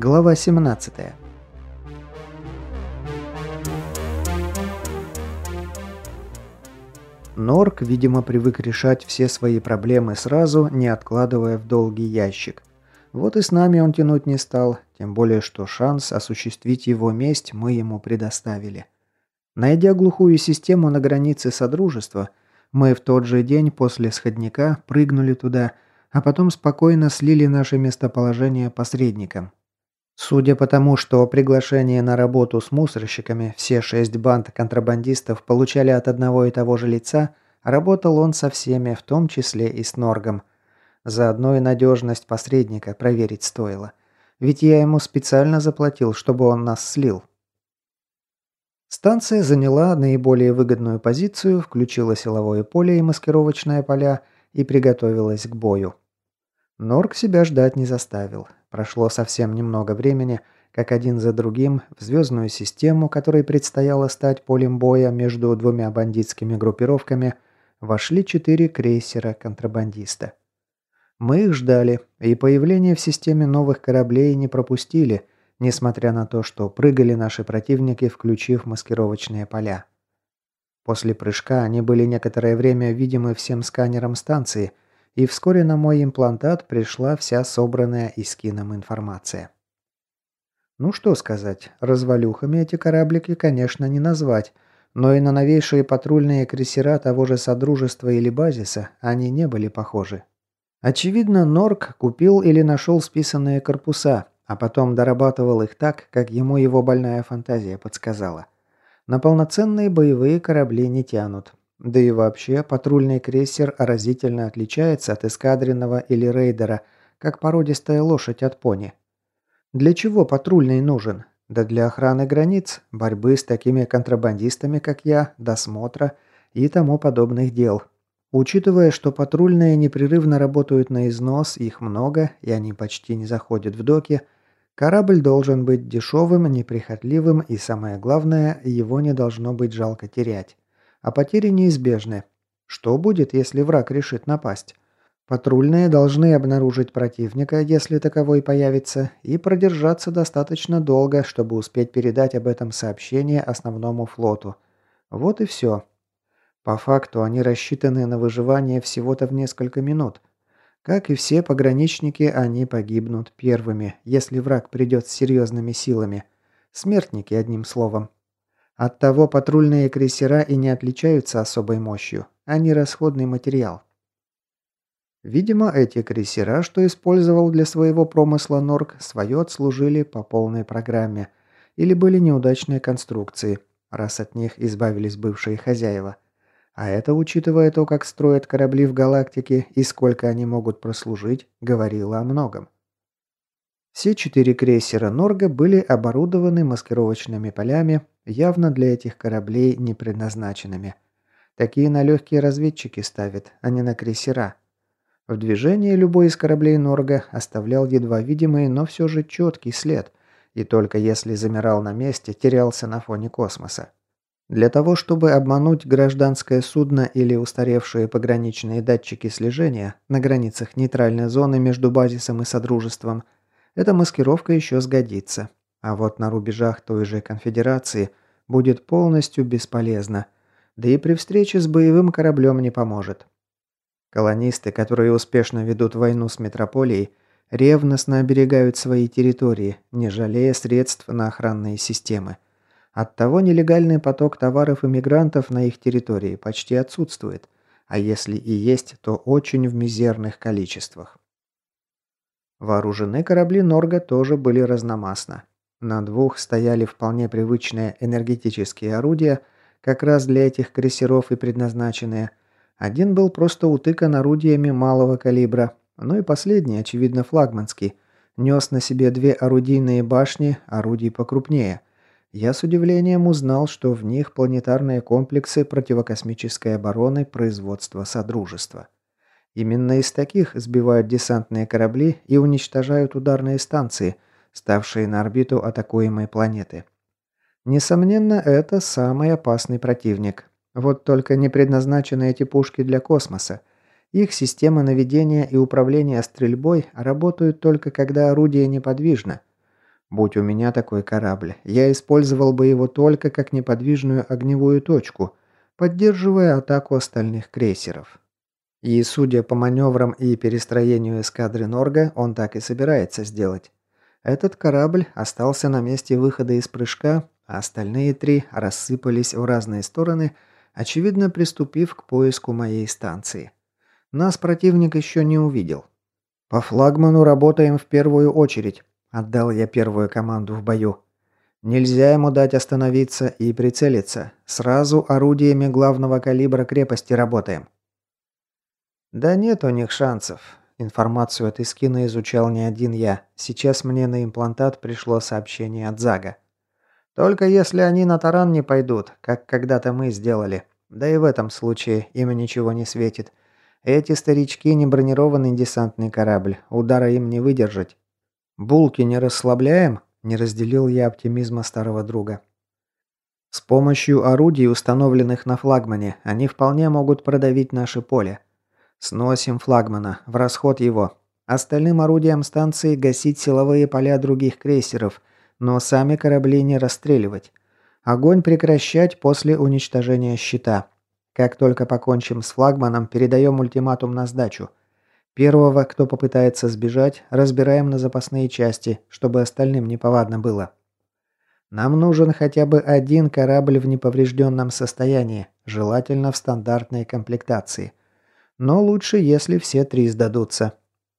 Глава 17. Норк, видимо, привык решать все свои проблемы сразу, не откладывая в долгий ящик. Вот и с нами он тянуть не стал, тем более что шанс осуществить его месть мы ему предоставили. Найдя глухую систему на границе Содружества, мы в тот же день после сходника прыгнули туда, а потом спокойно слили наше местоположение посредникам. Судя по тому, что приглашение на работу с мусорщиками все шесть банд контрабандистов получали от одного и того же лица, работал он со всеми, в том числе и с Норгом. Заодно и надежность посредника проверить стоило. Ведь я ему специально заплатил, чтобы он нас слил. Станция заняла наиболее выгодную позицию, включила силовое поле и маскировочное поля и приготовилась к бою. Норк себя ждать не заставил. Прошло совсем немного времени, как один за другим в звездную систему, которой предстояло стать полем боя между двумя бандитскими группировками, вошли четыре крейсера-контрабандиста. Мы их ждали, и появление в системе новых кораблей не пропустили, несмотря на то, что прыгали наши противники, включив маскировочные поля. После прыжка они были некоторое время видимы всем сканерам станции – и вскоре на мой имплантат пришла вся собранная из кином информация. Ну что сказать, развалюхами эти кораблики, конечно, не назвать, но и на новейшие патрульные крейсера того же Содружества или Базиса они не были похожи. Очевидно, Норк купил или нашел списанные корпуса, а потом дорабатывал их так, как ему его больная фантазия подсказала. На полноценные боевые корабли не тянут, да и вообще, патрульный крейсер разительно отличается от эскадренного или рейдера, как породистая лошадь от пони. Для чего патрульный нужен? Да для охраны границ, борьбы с такими контрабандистами, как я, досмотра и тому подобных дел. Учитывая, что патрульные непрерывно работают на износ, их много, и они почти не заходят в доки, корабль должен быть дешевым, неприхотливым и, самое главное, его не должно быть жалко терять а потери неизбежны. Что будет, если враг решит напасть? Патрульные должны обнаружить противника, если таковой появится, и продержаться достаточно долго, чтобы успеть передать об этом сообщение основному флоту. Вот и все. По факту они рассчитаны на выживание всего-то в несколько минут. Как и все пограничники, они погибнут первыми, если враг придет с серьезными силами. Смертники, одним словом. Оттого патрульные крейсера и не отличаются особой мощью. Они расходный материал. Видимо, эти крейсера, что использовал для своего промысла Норк, свое отслужили по полной программе. Или были неудачные конструкции, раз от них избавились бывшие хозяева. А это, учитывая то, как строят корабли в галактике и сколько они могут прослужить, говорило о многом. Все четыре крейсера Норга были оборудованы маскировочными полями, явно для этих кораблей не предназначенными. Такие на легкие разведчики ставят, а не на крейсера. В движении любой из кораблей Норга оставлял едва видимый, но все же четкий след, и только если замирал на месте, терялся на фоне космоса. Для того, чтобы обмануть гражданское судно или устаревшие пограничные датчики слежения на границах нейтральной зоны между базисом и Содружеством, эта маскировка еще сгодится. А вот на рубежах той же конфедерации будет полностью бесполезно. Да и при встрече с боевым кораблем не поможет. Колонисты, которые успешно ведут войну с метрополией, ревностно оберегают свои территории, не жалея средств на охранные системы. Оттого нелегальный поток товаров и мигрантов на их территории почти отсутствует, а если и есть, то очень в мизерных количествах. Вооружены корабли Норга тоже были разномастно. На двух стояли вполне привычные энергетические орудия, как раз для этих крейсеров и предназначенные. Один был просто утыкан орудиями малого калибра, ну и последний, очевидно флагманский, нес на себе две орудийные башни, орудий покрупнее. Я с удивлением узнал, что в них планетарные комплексы противокосмической обороны производства Содружества. Именно из таких сбивают десантные корабли и уничтожают ударные станции – ставшие на орбиту атакуемой планеты. Несомненно, это самый опасный противник. Вот только не предназначены эти пушки для космоса. Их системы наведения и управления стрельбой работают только когда орудие неподвижно. Будь у меня такой корабль, я использовал бы его только как неподвижную огневую точку, поддерживая атаку остальных крейсеров. И, судя по маневрам и перестроению эскадры Норга, он так и собирается сделать. Этот корабль остался на месте выхода из прыжка, а остальные три рассыпались в разные стороны, очевидно приступив к поиску моей станции. Нас противник еще не увидел. «По флагману работаем в первую очередь», – отдал я первую команду в бою. «Нельзя ему дать остановиться и прицелиться. Сразу орудиями главного калибра крепости работаем». «Да нет у них шансов. Информацию от Искина изучал не один я. Сейчас мне на имплантат пришло сообщение от Зага. Только если они на таран не пойдут, как когда-то мы сделали. Да и в этом случае им ничего не светит. Эти старички не бронированный десантный корабль. Удара им не выдержать. Булки не расслабляем? Не разделил я оптимизма старого друга. С помощью орудий, установленных на флагмане, они вполне могут продавить наше поле. Сносим флагмана, в расход его. Остальным орудиям станции гасить силовые поля других крейсеров, но сами корабли не расстреливать. Огонь прекращать после уничтожения щита. Как только покончим с флагманом, передаем ультиматум на сдачу. Первого, кто попытается сбежать, разбираем на запасные части, чтобы остальным неповадно было. Нам нужен хотя бы один корабль в неповрежденном состоянии, желательно в стандартной комплектации. Но лучше, если все три сдадутся.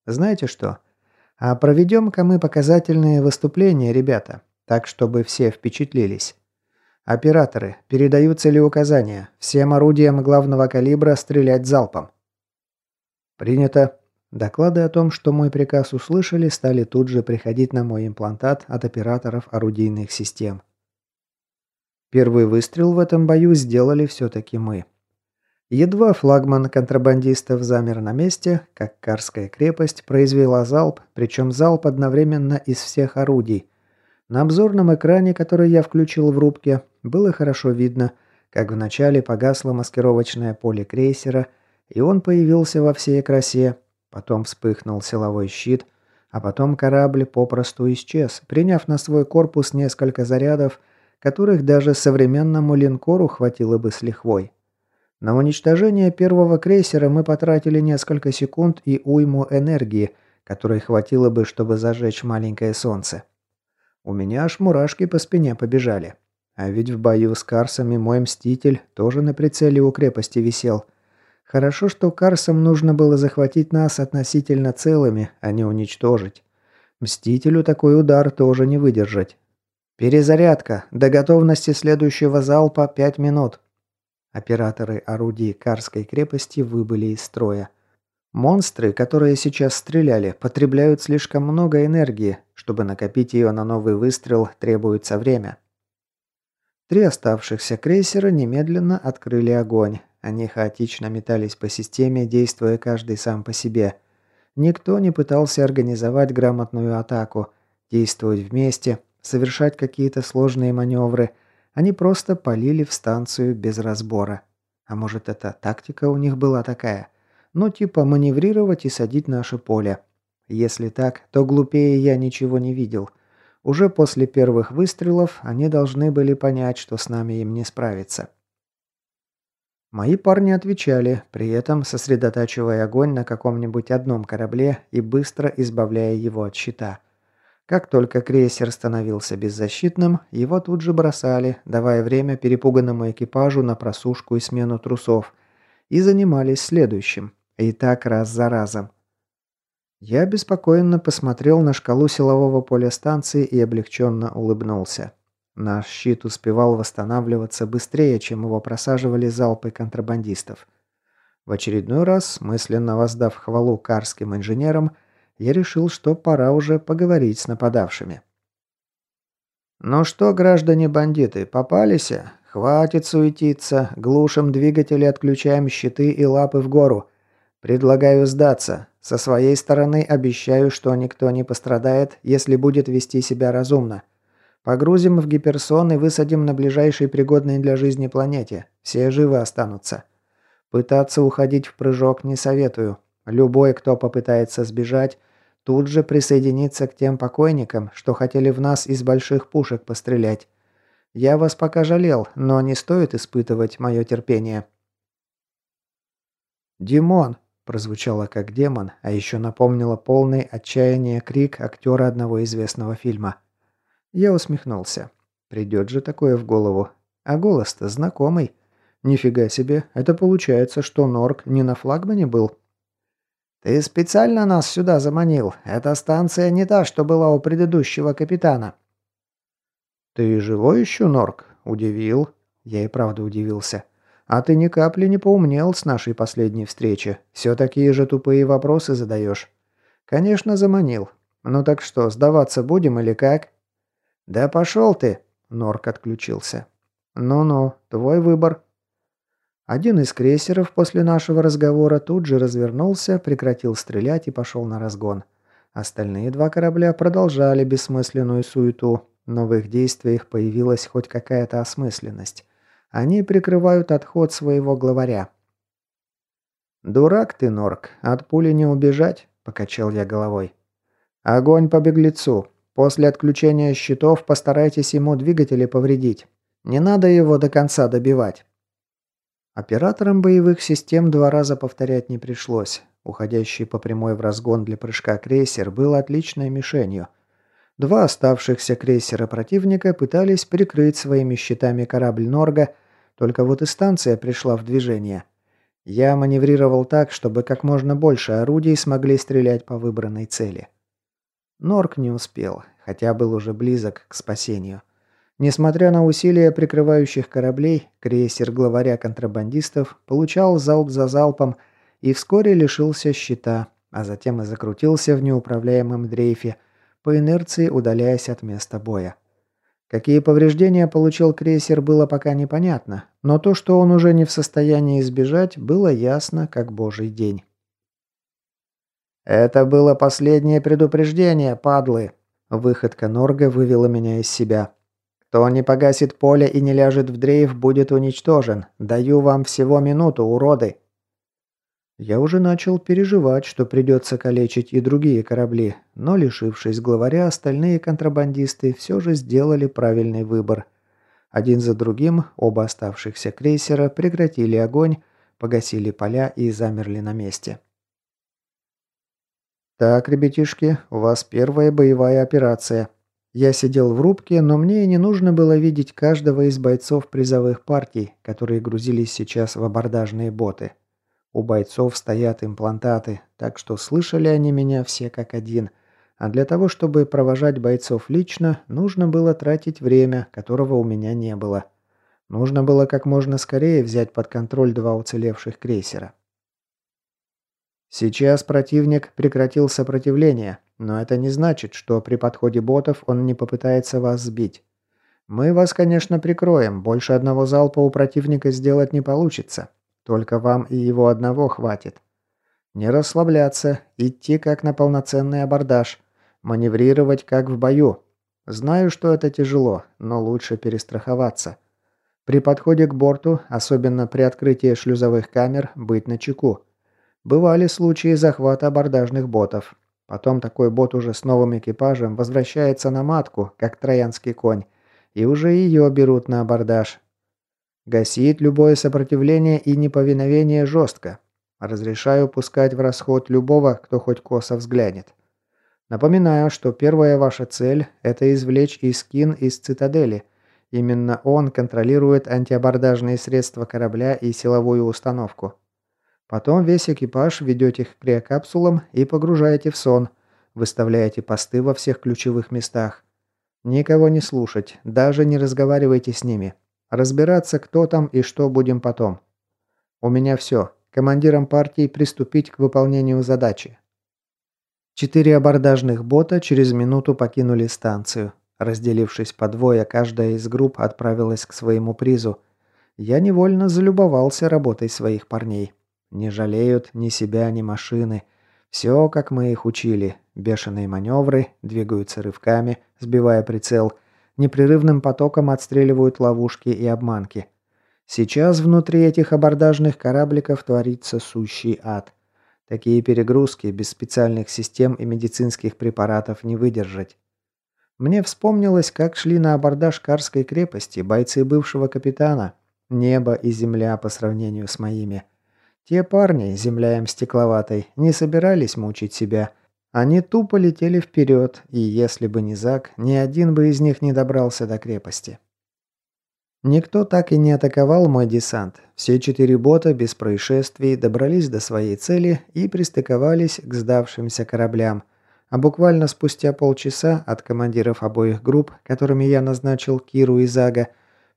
Знаете что? А проведем-ка мы показательные выступления, ребята, так, чтобы все впечатлились. Операторы, передаются ли указания всем орудиям главного калибра стрелять залпом? Принято. Доклады о том, что мой приказ услышали, стали тут же приходить на мой имплантат от операторов орудийных систем. Первый выстрел в этом бою сделали все-таки мы. Едва флагман контрабандистов замер на месте, как Карская крепость произвела залп, причем залп одновременно из всех орудий. На обзорном экране, который я включил в рубке, было хорошо видно, как вначале погасло маскировочное поле крейсера, и он появился во всей красе, потом вспыхнул силовой щит, а потом корабль попросту исчез, приняв на свой корпус несколько зарядов, которых даже современному линкору хватило бы с лихвой. На уничтожение первого крейсера мы потратили несколько секунд и уйму энергии, которой хватило бы, чтобы зажечь маленькое солнце. У меня аж мурашки по спине побежали. А ведь в бою с Карсами мой Мститель тоже на прицеле у крепости висел. Хорошо, что Карсам нужно было захватить нас относительно целыми, а не уничтожить. Мстителю такой удар тоже не выдержать. Перезарядка. До готовности следующего залпа 5 минут. Операторы орудий Карской крепости выбыли из строя. Монстры, которые сейчас стреляли, потребляют слишком много энергии. Чтобы накопить ее на новый выстрел, требуется время. Три оставшихся крейсера немедленно открыли огонь. Они хаотично метались по системе, действуя каждый сам по себе. Никто не пытался организовать грамотную атаку, действовать вместе, совершать какие-то сложные маневры – они просто полили в станцию без разбора. А может, это тактика у них была такая? Ну, типа маневрировать и садить наше поле. Если так, то глупее я ничего не видел. Уже после первых выстрелов они должны были понять, что с нами им не справиться. Мои парни отвечали, при этом сосредотачивая огонь на каком-нибудь одном корабле и быстро избавляя его от щита – как только крейсер становился беззащитным, его тут же бросали, давая время перепуганному экипажу на просушку и смену трусов, и занимались следующим, и так раз за разом. Я беспокойно посмотрел на шкалу силового поля станции и облегченно улыбнулся. Наш щит успевал восстанавливаться быстрее, чем его просаживали залпы контрабандистов. В очередной раз, мысленно воздав хвалу карским инженерам, я решил, что пора уже поговорить с нападавшими. «Ну что, граждане-бандиты, попались? Хватит суетиться, глушим двигатели, отключаем щиты и лапы в гору. Предлагаю сдаться. Со своей стороны обещаю, что никто не пострадает, если будет вести себя разумно. Погрузим в гиперсон и высадим на ближайшей пригодной для жизни планете. Все живы останутся. Пытаться уходить в прыжок не советую. Любой, кто попытается сбежать, тут же присоединиться к тем покойникам, что хотели в нас из больших пушек пострелять. Я вас пока жалел, но не стоит испытывать мое терпение». «Димон!» – прозвучало как демон, а еще напомнило полный отчаяния крик актера одного известного фильма. Я усмехнулся. Придет же такое в голову. А голос-то знакомый. Нифига себе, это получается, что Норк не на флагмане был. «Ты специально нас сюда заманил. Эта станция не та, что была у предыдущего капитана». «Ты живой еще, Норк?» «Удивил». Я и правда удивился. «А ты ни капли не поумнел с нашей последней встречи. Все такие же тупые вопросы задаешь». «Конечно, заманил. Ну так что, сдаваться будем или как?» «Да пошел ты!» Норк отключился. «Ну-ну, твой выбор». Один из крейсеров после нашего разговора тут же развернулся, прекратил стрелять и пошел на разгон. Остальные два корабля продолжали бессмысленную суету, но в их действиях появилась хоть какая-то осмысленность. Они прикрывают отход своего главаря. «Дурак ты, Норк, от пули не убежать», – покачал я головой. «Огонь по беглецу. После отключения щитов постарайтесь ему двигатели повредить. Не надо его до конца добивать». Операторам боевых систем два раза повторять не пришлось. Уходящий по прямой в разгон для прыжка крейсер был отличной мишенью. Два оставшихся крейсера противника пытались прикрыть своими щитами корабль Норга, только вот и станция пришла в движение. Я маневрировал так, чтобы как можно больше орудий смогли стрелять по выбранной цели. Норг не успел, хотя был уже близок к спасению. Несмотря на усилия прикрывающих кораблей, крейсер главаря контрабандистов получал залп за залпом и вскоре лишился щита, а затем и закрутился в неуправляемом дрейфе, по инерции удаляясь от места боя. Какие повреждения получил крейсер, было пока непонятно, но то, что он уже не в состоянии избежать, было ясно, как божий день. «Это было последнее предупреждение, падлы!» Выходка Норга вывела меня из себя. Кто не погасит поле и не ляжет в дрейф, будет уничтожен. Даю вам всего минуту, уроды!» Я уже начал переживать, что придется калечить и другие корабли, но, лишившись главаря, остальные контрабандисты все же сделали правильный выбор. Один за другим оба оставшихся крейсера прекратили огонь, погасили поля и замерли на месте. «Так, ребятишки, у вас первая боевая операция», я сидел в рубке, но мне и не нужно было видеть каждого из бойцов призовых партий, которые грузились сейчас в абордажные боты. У бойцов стоят имплантаты, так что слышали они меня все как один. А для того, чтобы провожать бойцов лично, нужно было тратить время, которого у меня не было. Нужно было как можно скорее взять под контроль два уцелевших крейсера. Сейчас противник прекратил сопротивление, но это не значит, что при подходе ботов он не попытается вас сбить. Мы вас, конечно, прикроем, больше одного залпа у противника сделать не получится. Только вам и его одного хватит. Не расслабляться, идти как на полноценный абордаж, маневрировать как в бою. Знаю, что это тяжело, но лучше перестраховаться. При подходе к борту, особенно при открытии шлюзовых камер, быть начеку. Бывали случаи захвата абордажных ботов, Потом такой бот уже с новым экипажем возвращается на матку, как троянский конь, и уже ее берут на абордаж. Гасит любое сопротивление и неповиновение жестко. Разрешаю пускать в расход любого, кто хоть косо взглянет. Напоминаю, что первая ваша цель – это извлечь Искин из цитадели. Именно он контролирует антиабордажные средства корабля и силовую установку. Потом весь экипаж ведете к криокапсулам и погружаете в сон. Выставляете посты во всех ключевых местах. Никого не слушать, даже не разговаривайте с ними. Разбираться, кто там и что будем потом. У меня все. Командирам партии приступить к выполнению задачи. Четыре абордажных бота через минуту покинули станцию. Разделившись по двое, каждая из групп отправилась к своему призу. Я невольно залюбовался работой своих парней. Не жалеют ни себя, ни машины. Все, как мы их учили. Бешеные маневры, двигаются рывками, сбивая прицел. Непрерывным потоком отстреливают ловушки и обманки. Сейчас внутри этих абордажных корабликов творится сущий ад. Такие перегрузки без специальных систем и медицинских препаратов не выдержать. Мне вспомнилось, как шли на абордаж Карской крепости бойцы бывшего капитана. Небо и земля по сравнению с моими. Те парни, земля им стекловатой, не собирались мучить себя. Они тупо летели вперед, и если бы не Зак, ни один бы из них не добрался до крепости. Никто так и не атаковал мой десант. Все четыре бота без происшествий добрались до своей цели и пристыковались к сдавшимся кораблям. А буквально спустя полчаса от командиров обоих групп, которыми я назначил Киру и Зага,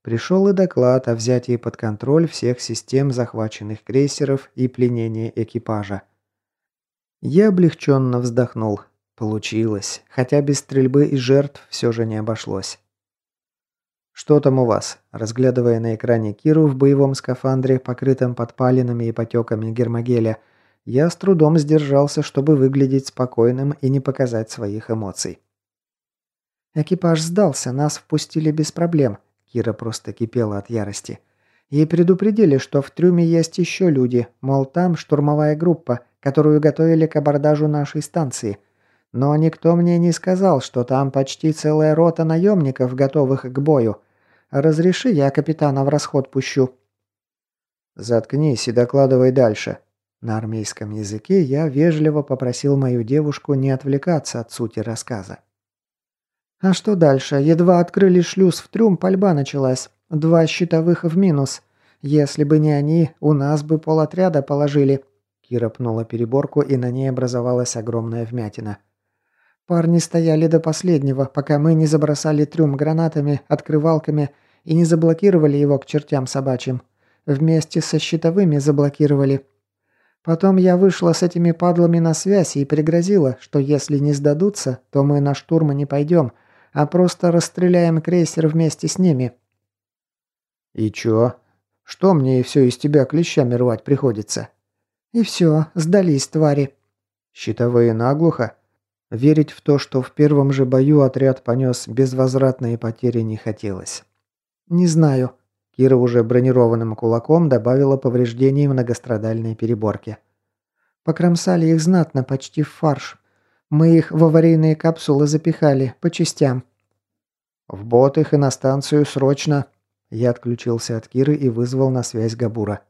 пришел и доклад о взятии под контроль всех систем захваченных крейсеров и пленении экипажа. Я облегченно вздохнул. Получилось, хотя без стрельбы и жертв все же не обошлось. «Что там у вас?» Разглядывая на экране Киру в боевом скафандре, покрытом подпалинами и потеками гермогеля, я с трудом сдержался, чтобы выглядеть спокойным и не показать своих эмоций. «Экипаж сдался, нас впустили без проблем», Кира просто кипела от ярости. И предупредили, что в трюме есть еще люди, мол, там штурмовая группа, которую готовили к абордажу нашей станции – но никто мне не сказал, что там почти целая рота наемников, готовых к бою. Разреши, я капитана в расход пущу». «Заткнись и докладывай дальше». На армейском языке я вежливо попросил мою девушку не отвлекаться от сути рассказа. «А что дальше? Едва открыли шлюз в трюм, пальба началась. Два щитовых в минус. Если бы не они, у нас бы полотряда положили». Кира пнула переборку, и на ней образовалась огромная вмятина. Парни стояли до последнего, пока мы не забросали трюм гранатами, открывалками и не заблокировали его к чертям собачьим. Вместе со щитовыми заблокировали. Потом я вышла с этими падлами на связь и пригрозила, что если не сдадутся, то мы на штурм не пойдем, а просто расстреляем крейсер вместе с ними. «И чё? Что мне и все из тебя клещами рвать приходится?» «И все, сдались твари». «Щитовые наглухо?» Верить в то, что в первом же бою отряд понес безвозвратные потери, не хотелось. «Не знаю». Кира уже бронированным кулаком добавила повреждений многострадальной переборке. «Покромсали их знатно, почти в фарш. Мы их в аварийные капсулы запихали, по частям». «В бот их и на станцию срочно!» Я отключился от Киры и вызвал на связь Габура.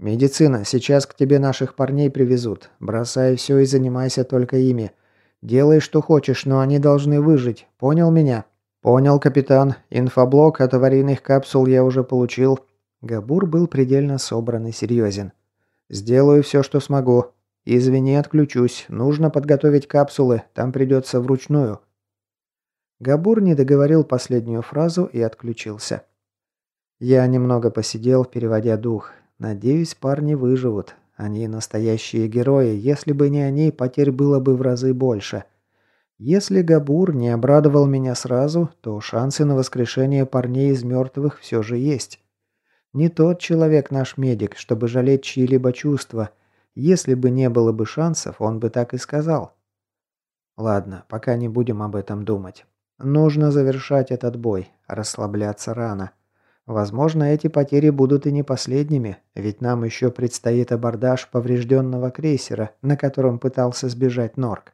«Медицина, сейчас к тебе наших парней привезут. Бросай все и занимайся только ими. Делай, что хочешь, но они должны выжить. Понял меня?» «Понял, капитан. Инфоблок от аварийных капсул я уже получил». Габур был предельно собран и серьезен. «Сделаю все, что смогу. Извини, отключусь. Нужно подготовить капсулы. Там придется вручную». Габур не договорил последнюю фразу и отключился. Я немного посидел, переводя дух. Надеюсь, парни выживут. Они настоящие герои, если бы не они, потерь было бы в разы больше. Если Габур не обрадовал меня сразу, то шансы на воскрешение парней из мертвых все же есть. Не тот человек наш медик, чтобы жалеть чьи-либо чувства. Если бы не было бы шансов, он бы так и сказал. Ладно, пока не будем об этом думать. Нужно завершать этот бой, расслабляться рано. Возможно, эти потери будут и не последними, ведь нам еще предстоит абордаж поврежденного крейсера, на котором пытался сбежать Норк.